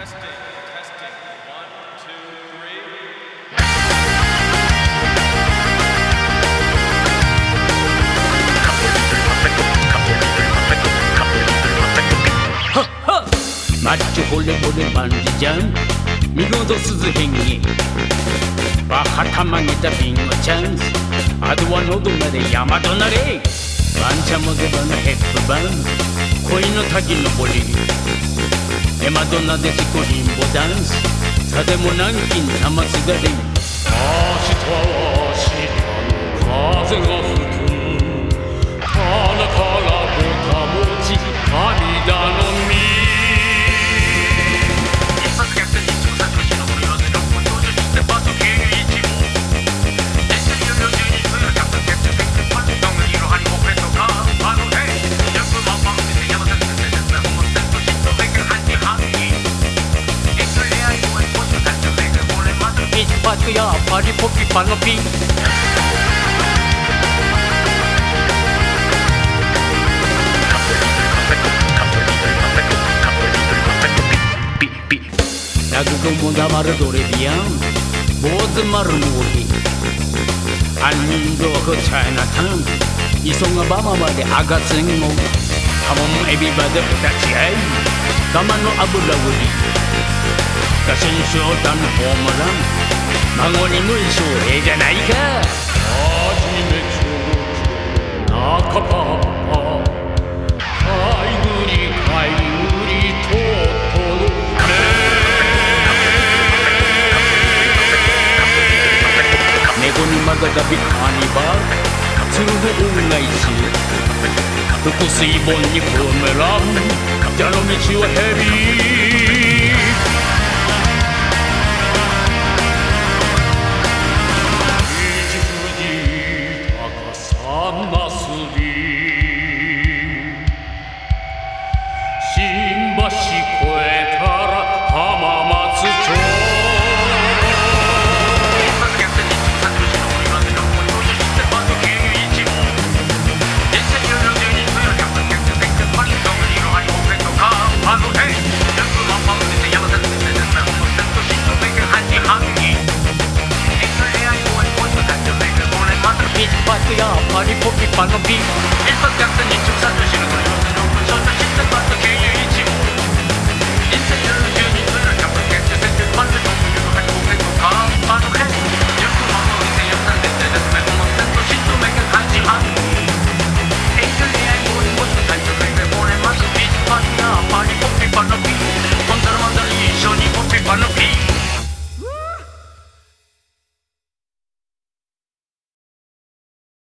マッチョホレホレバンジジャン見事鈴変化バッハたまげたビンゴチャンスあとは喉まで山となれワンチャモデバのヘップバン恋の滝登りエマドナでシコリンボダンス。さでも南京玉すがれ明日は明日の風が吹く。またピッパクやパリポピパのピピピ落語も黙るトレビアン坊主丸のり杏仁豆腐チャイナタウン磯がバマまで赤線をハモンエビバで二つ合い玉の油売り打線賞弾ホームラン孫に無償ええじゃないか。はじめちょろ中パパかいぐりかいぐりととろ猫にまがたびカニバル鶴の恩返し福水本にブーメラン蛇の道はヘビーなす 비판론 비 일반 약간 예측 사주시는 거예요